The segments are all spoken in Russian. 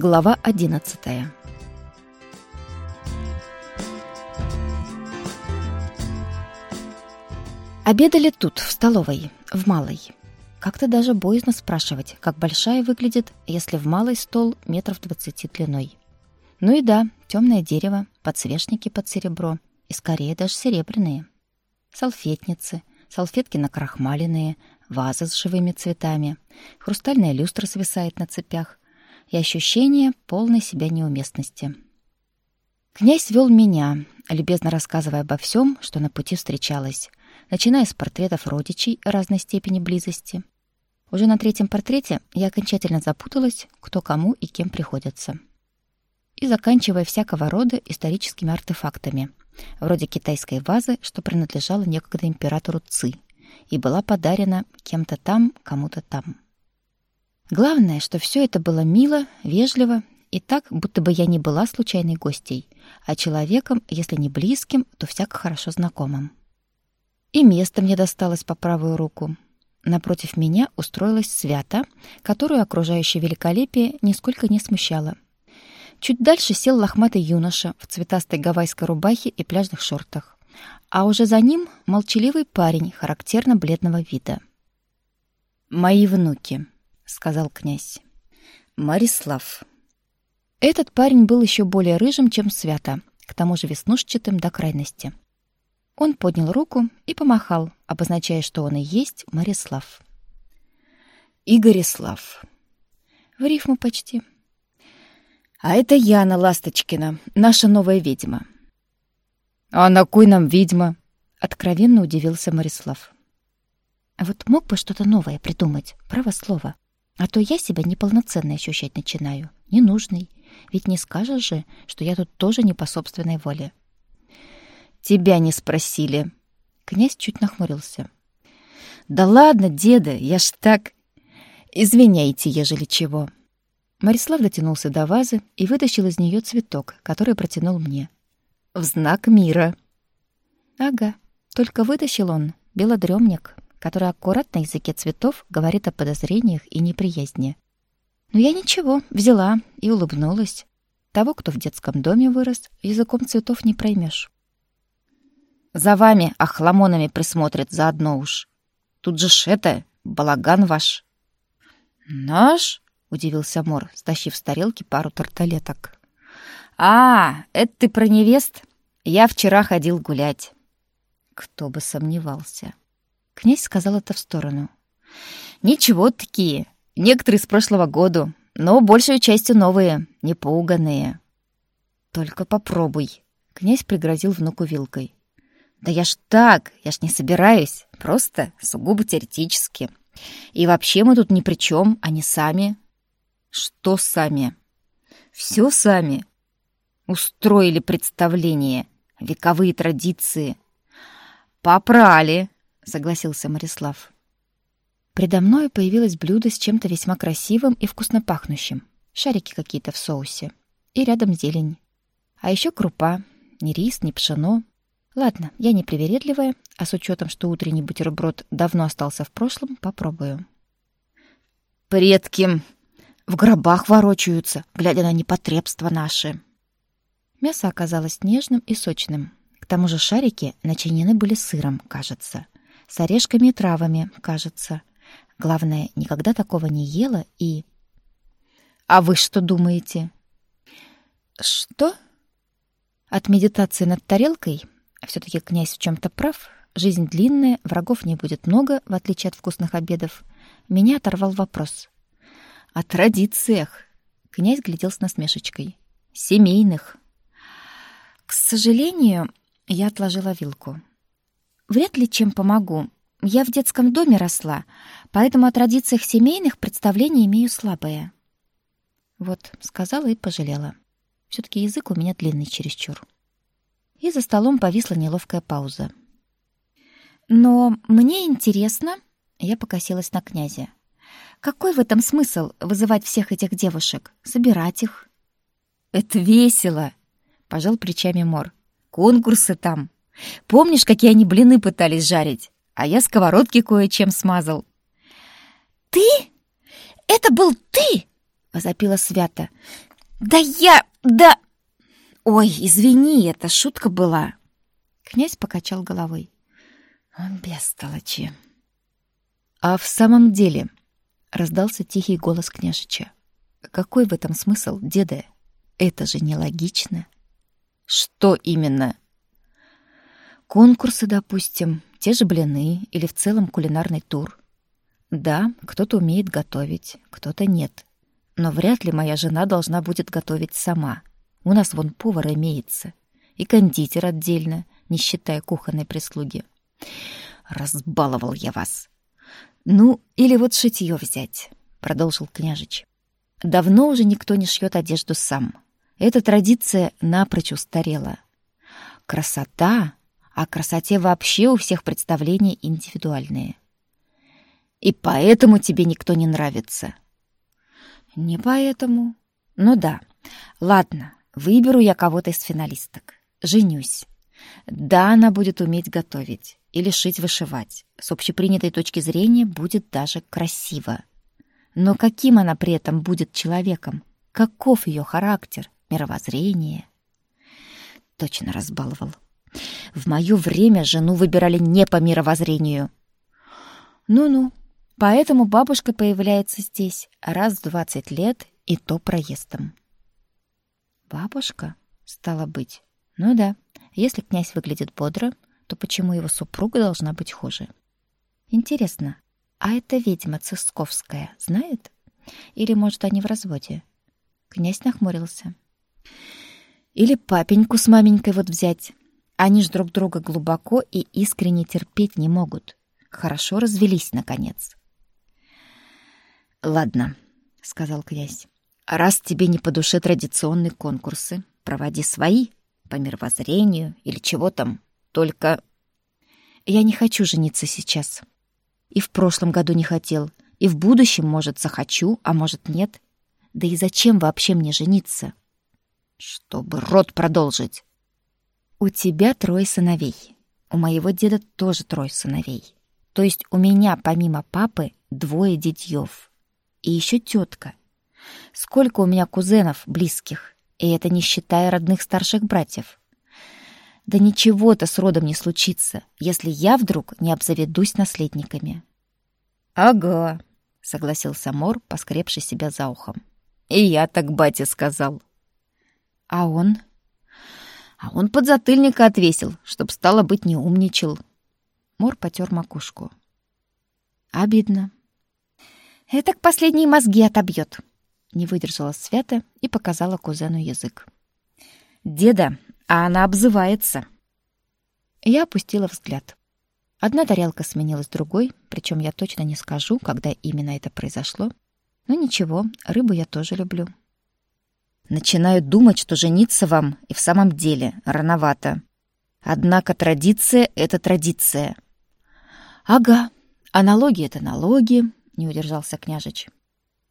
Глава одиннадцатая Обедали тут, в столовой, в малой. Как-то даже боязно спрашивать, как большая выглядит, если в малый стол метров двадцати длиной. Ну и да, темное дерево, подсвечники под серебро, и скорее даже серебряные. Салфетницы, салфетки накрахмаленные, вазы с живыми цветами, хрустальная люстра свисает на цепях и ощущение полной себя неуместности. Князь вел меня, любезно рассказывая обо всем, что на пути встречалось, начиная с портретов родичей разной степени близости. Уже на третьем портрете я окончательно запуталась, кто кому и кем приходится. И заканчивая всякого рода историческими артефактами, вроде китайской вазы, что принадлежала некогда императору Ци и была подарена кем-то там, кому-то там. Главное, что все это было мило, вежливо и так, будто бы я не была случайной гостьей, а человеком, если не близким, то всяко хорошо знакомым. И место мне досталось по правую руку. Напротив меня устроилась свята, которую окружающее великолепие нисколько не смущало. Чуть дальше сел лохматый юноша в цветастой гавайской рубахе и пляжных шортах. А уже за ним молчаливый парень характерно бледного вида. «Мои внуки», — сказал князь. «Марислав». Этот парень был еще более рыжим, чем Свята, к тому же веснушчатым до крайности. Он поднял руку и помахал, обозначая, что он и есть Марислав. Игорислав. В рифму почти. А это Яна Ласточкина, наша новая ведьма. А на кой нам ведьма? Откровенно удивился Марислав. А вот мог бы что-то новое придумать, право слово. А то я себя неполноценно ощущать начинаю, ненужной. Ведь не скажешь же, что я тут тоже не по собственной воле. Тебя не спросили. Князь чуть нахмурился. Да ладно, деда, я ж так... Извиняйте, ежели чего. Марислав дотянулся до вазы и вытащил из нее цветок, который протянул мне. В знак мира. Ага, только вытащил он белодремник, который аккурат на языке цветов говорит о подозрениях и неприязни. Но я ничего, взяла и улыбнулась. Того, кто в детском доме вырос, языком цветов не проймешь. За вами охламонами присмотрят заодно уж. Тут же ж это, балаган ваш. Наш? Удивился Мор, стащив с тарелки пару тарталеток. А, это ты про невест? Я вчера ходил гулять. Кто бы сомневался. Князь сказал это в сторону. Ничего такие. Некоторые с прошлого года, но большую частью новые, непуганные. Только попробуй. Князь пригрозил внуку вилкой. Да я ж так, я ж не собираюсь. Просто сугубо теоретически. И вообще мы тут ни при чем, они сами. Что сами? Все сами. Устроили представление, вековые традиции. Попрали, согласился Марислав. Предо мной появилось блюдо с чем-то весьма красивым и вкусно пахнущим. Шарики какие-то в соусе. И рядом зелень. А еще крупа. Ни рис, ни пшено, Ладно, я не привередливая, а с учетом, что утренний бутерброд давно остался в прошлом, попробую. Предки в гробах ворочаются, глядя на непотребства наши. Мясо оказалось нежным и сочным. К тому же шарики начинены были сыром, кажется, с орешками и травами, кажется. Главное, никогда такого не ела и... А вы что думаете? Что? От медитации над тарелкой все таки князь в чем то прав. Жизнь длинная, врагов не будет много, в отличие от вкусных обедов. Меня оторвал вопрос. О традициях. Князь глядел с насмешечкой. Семейных. К сожалению, я отложила вилку. Вряд ли чем помогу. Я в детском доме росла, поэтому о традициях семейных представления имею слабое. Вот, сказала и пожалела. все таки язык у меня длинный чересчур и за столом повисла неловкая пауза. «Но мне интересно...» — я покосилась на князя. «Какой в этом смысл вызывать всех этих девушек, собирать их?» «Это весело!» — пожал плечами Мор. «Конкурсы там. Помнишь, какие они блины пытались жарить? А я сковородки кое-чем смазал». «Ты? Это был ты?» — возопила Свята. Да я... Да... Ой, извини, это шутка была. Князь покачал головой. Бестолочи. А в самом деле... Раздался тихий голос княжича. Какой в этом смысл, деда? Это же нелогично. Что именно? Конкурсы, допустим, те же блины или в целом кулинарный тур. Да, кто-то умеет готовить, кто-то нет. Но вряд ли моя жена должна будет готовить сама. У нас вон повар имеется. И кондитер отдельно, не считая кухонной прислуги. Разбаловал я вас. Ну, или вот шитье взять, продолжил княжич. Давно уже никто не шьет одежду сам. Эта традиция напрочь устарела. Красота, о красоте вообще у всех представления индивидуальные. И поэтому тебе никто не нравится. Не поэтому. Ну да. Ладно, выберу я кого-то из финалисток. Женюсь. Да, она будет уметь готовить или шить-вышивать. С общепринятой точки зрения будет даже красиво. Но каким она при этом будет человеком? Каков ее характер, мировоззрение? Точно разбаловал. В мое время жену выбирали не по мировоззрению. Ну-ну, поэтому бабушка появляется здесь раз в двадцать лет и то проездом. Бабушка, стала быть. Ну да, если князь выглядит бодро, то почему его супруга должна быть хуже? Интересно, а эта ведьма Цисковская знает? Или, может, они в разводе? Князь нахмурился. Или папеньку с маменькой вот взять. Они ж друг друга глубоко и искренне терпеть не могут. Хорошо развелись, наконец. «Ладно», — сказал князь. «Раз тебе не по душе традиционные конкурсы, проводи свои, по мировоззрению или чего там. Только я не хочу жениться сейчас. И в прошлом году не хотел, и в будущем, может, захочу, а может, нет. Да и зачем вообще мне жениться? Чтобы род продолжить. У тебя трое сыновей. У моего деда тоже трое сыновей. То есть у меня, помимо папы, двое детьев. И еще тетка. Сколько у меня кузенов близких, и это не считая родных старших братьев. Да ничего-то с родом не случится, если я вдруг не обзаведусь наследниками. «Ага», — согласился Мор, поскребший себя за ухом. «И я так бате сказал». «А он?» А он подзатыльника отвесил, чтоб, стало быть, не умничал. Мор потер макушку. Обидно. Это к последние мозги отобьет. Не выдержала Свята и показала кузену язык. «Деда, а она обзывается!» Я опустила взгляд. Одна тарелка сменилась другой, причем я точно не скажу, когда именно это произошло. Но ничего, рыбу я тоже люблю. Начинаю думать, что жениться вам и в самом деле рановато. Однако традиция — это традиция. Ага, аналоги — это налоги, не удержался княжич.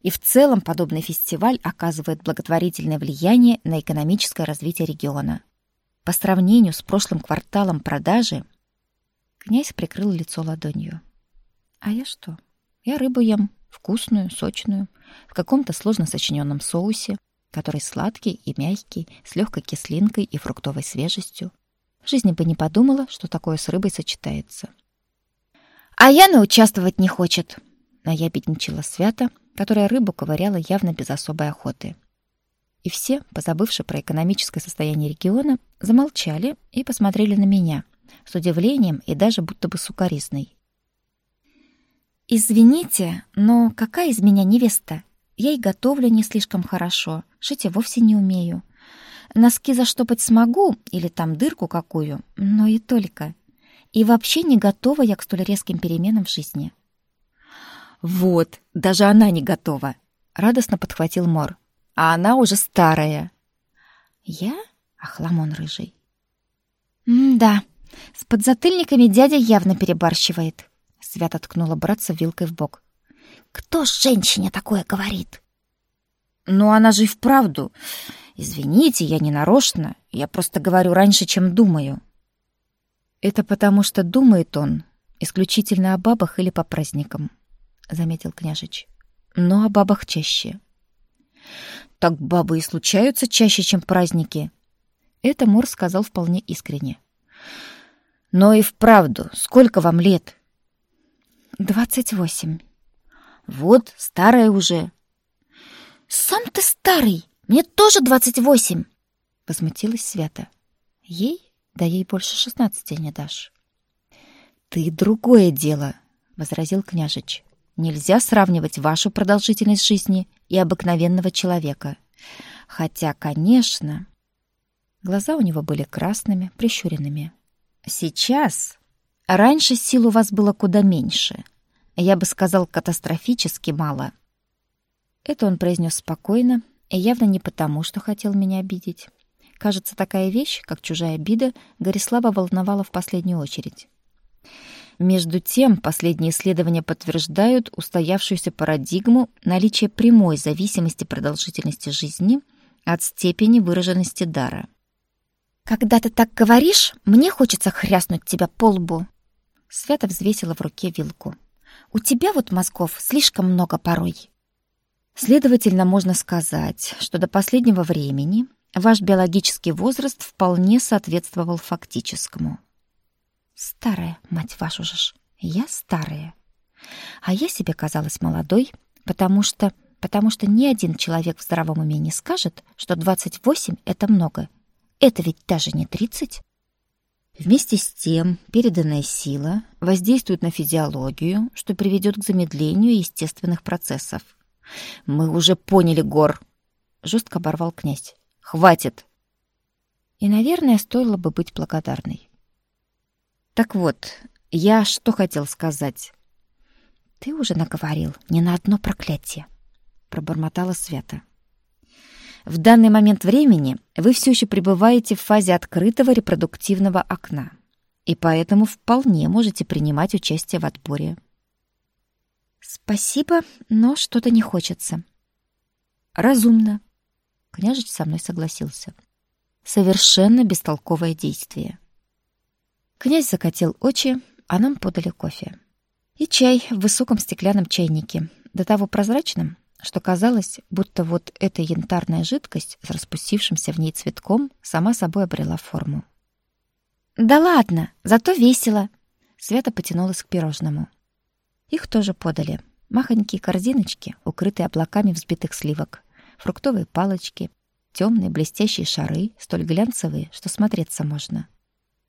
И в целом подобный фестиваль оказывает благотворительное влияние на экономическое развитие региона. По сравнению с прошлым кварталом продажи князь прикрыл лицо ладонью. А я что? Я рыбу ем, вкусную, сочную, в каком-то сложно сочиненном соусе, который сладкий и мягкий, с легкой кислинкой и фруктовой свежестью. В жизни бы не подумала, что такое с рыбой сочетается. «А Яна участвовать не хочет!» Наябедничала Свята, которая рыбу ковыряла явно без особой охоты. И все, позабывшие про экономическое состояние региона, замолчали и посмотрели на меня с удивлением и даже будто бы сукоризной. «Извините, но какая из меня невеста?» Я и готовлю не слишком хорошо, шить я вовсе не умею. Носки заштопать смогу или там дырку какую, но и только. И вообще не готова я к столь резким переменам в жизни. Вот, даже она не готова, радостно подхватил Мор. А она уже старая. Я? Охламон рыжий. М-да. С подзатыльниками дядя явно перебарщивает. Свято ткнула братца вилкой в бок. Кто ж женщине такое говорит? Ну, она же и вправду. Извините, я не нарочно. Я просто говорю раньше, чем думаю. Это потому, что думает он исключительно о бабах или по праздникам, заметил княжич. Но о бабах чаще. Так бабы и случаются чаще, чем праздники. Это Мор сказал вполне искренне. Но и вправду, сколько вам лет? Двадцать восемь. Вот, старая уже. Сам ты старый. Мне тоже двадцать восемь. Возмутилась Свята. Ей? Да ей больше шестнадцати не дашь. Ты другое дело, возразил княжич. Нельзя сравнивать вашу продолжительность жизни и обыкновенного человека. Хотя, конечно, глаза у него были красными, прищуренными. Сейчас раньше сил у вас было куда меньше. Я бы сказал, катастрофически мало. Это он произнес спокойно, и явно не потому, что хотел меня обидеть. Кажется, такая вещь, как чужая обида, Горислава волновала в последнюю очередь. Между тем, последние исследования подтверждают устоявшуюся парадигму наличия прямой зависимости продолжительности жизни от степени выраженности дара. «Когда ты так говоришь, мне хочется хряснуть тебя по лбу!» Свято взвесила в руке вилку. «У тебя вот мозгов слишком много порой!» Следовательно, можно сказать, что до последнего времени ваш биологический возраст вполне соответствовал фактическому. Старая, мать вашу же ж. Я старая. А я себе казалась молодой, потому что потому что ни один человек в здравом уме не скажет, что 28 это много. Это ведь даже не 30. Вместе с тем, переданная сила воздействует на физиологию, что приведет к замедлению естественных процессов. Мы уже поняли, Гор, жестко оборвал князь. Хватит. И, наверное, стоило бы быть благодарной. Так вот, я что хотел сказать? Ты уже наговорил не на одно проклятие, пробормотала Свята. В данный момент времени вы все еще пребываете в фазе открытого репродуктивного окна, и поэтому вполне можете принимать участие в отборе. Спасибо, но что-то не хочется. Разумно. Княжич со мной согласился. Совершенно бестолковое действие. Князь закатил очи, а нам подали кофе. И чай в высоком стеклянном чайнике, до того прозрачном, что казалось, будто вот эта янтарная жидкость с распустившимся в ней цветком сама собой обрела форму. «Да ладно, зато весело!» Света потянулась к пирожному. Их тоже подали. Махонькие корзиночки, укрытые облаками взбитых сливок, фруктовые палочки, темные блестящие шары, столь глянцевые, что смотреться можно.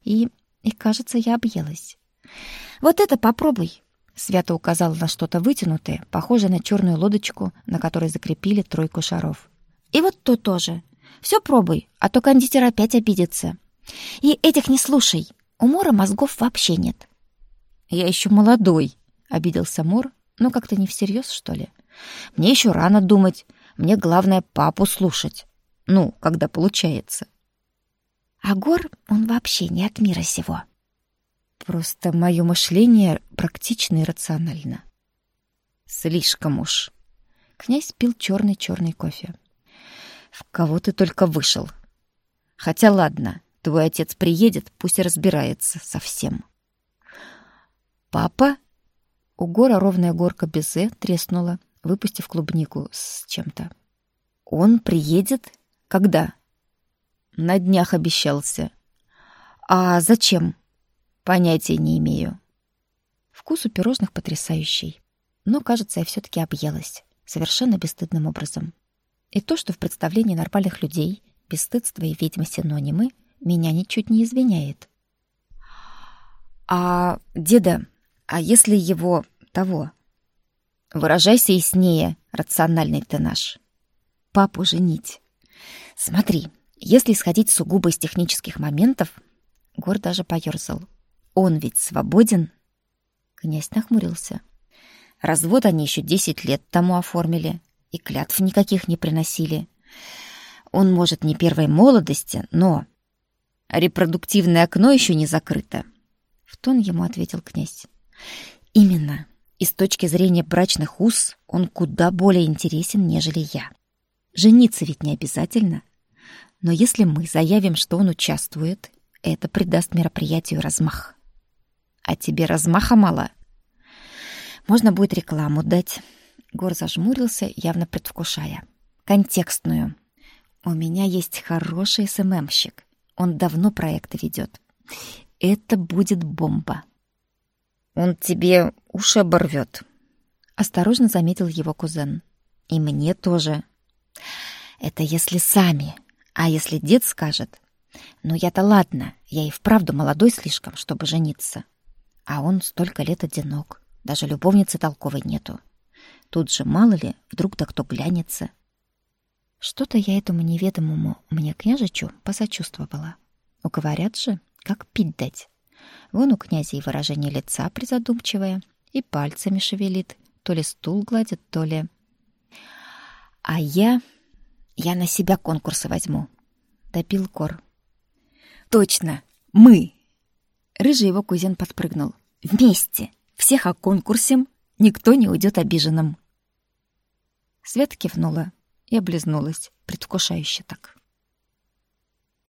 И и, кажется, я объелась. «Вот это попробуй!» Свято указала на что-то вытянутое, похожее на черную лодочку, на которой закрепили тройку шаров. «И вот то тоже. Все пробуй, а то кондитер опять обидится. И этих не слушай. У Мора мозгов вообще нет». «Я еще молодой», — обиделся Мор, но как-то не всерьез, что ли. «Мне еще рано думать. Мне главное папу слушать. Ну, когда получается». А Гор, он вообще не от мира сего. Просто мое мышление практично и рационально. Слишком уж. Князь пил черный-черный кофе. В кого ты только вышел. Хотя ладно, твой отец приедет, пусть и разбирается совсем. Папа? У Гора ровная горка безе треснула, выпустив клубнику с чем-то. Он приедет? Когда? На днях обещался. А зачем? Понятия не имею. Вкус у пирожных потрясающий. Но, кажется, я все таки объелась. Совершенно бесстыдным образом. И то, что в представлении нормальных людей бесстыдство и ведьма синонимы, меня ничуть не извиняет. А деда, а если его того? Выражайся яснее, рациональный ты наш. Папу женить. Смотри, если исходить сугубо из технических моментов, Гор даже поёрзал. Он ведь свободен. Князь нахмурился. Развод они еще десять лет тому оформили, и клятв никаких не приносили. Он, может, не первой молодости, но... Репродуктивное окно еще не закрыто. В тон ему ответил князь. Именно. И с точки зрения брачных уз он куда более интересен, нежели я. Жениться ведь не обязательно. Но если мы заявим, что он участвует, это придаст мероприятию размах. А тебе размаха мало. Можно будет рекламу дать. Гор зажмурился, явно предвкушая. контекстную. У меня есть хороший СММщик. Он давно проекты ведет. Это будет бомба. Он тебе уши оборвет. Осторожно заметил его кузен. И мне тоже. Это если сами. А если дед скажет? Ну я-то ладно, я и вправду молодой слишком, чтобы жениться. А он столько лет одинок. Даже любовницы толковой нету. Тут же, мало ли, вдруг да кто глянется. Что-то я этому неведомому мне княжичу посочувствовала. Уговорят же, как пить дать. Вон у князя и выражение лица призадумчивое, и пальцами шевелит, то ли стул гладит, то ли... А я... я на себя конкурсы возьму. Допил Кор. Точно, мы! Рыжий его кузен подпрыгнул. Вместе! Всех оконкурсим, никто не уйдет обиженным. Свет кивнула и облизнулась, предвкушающе так.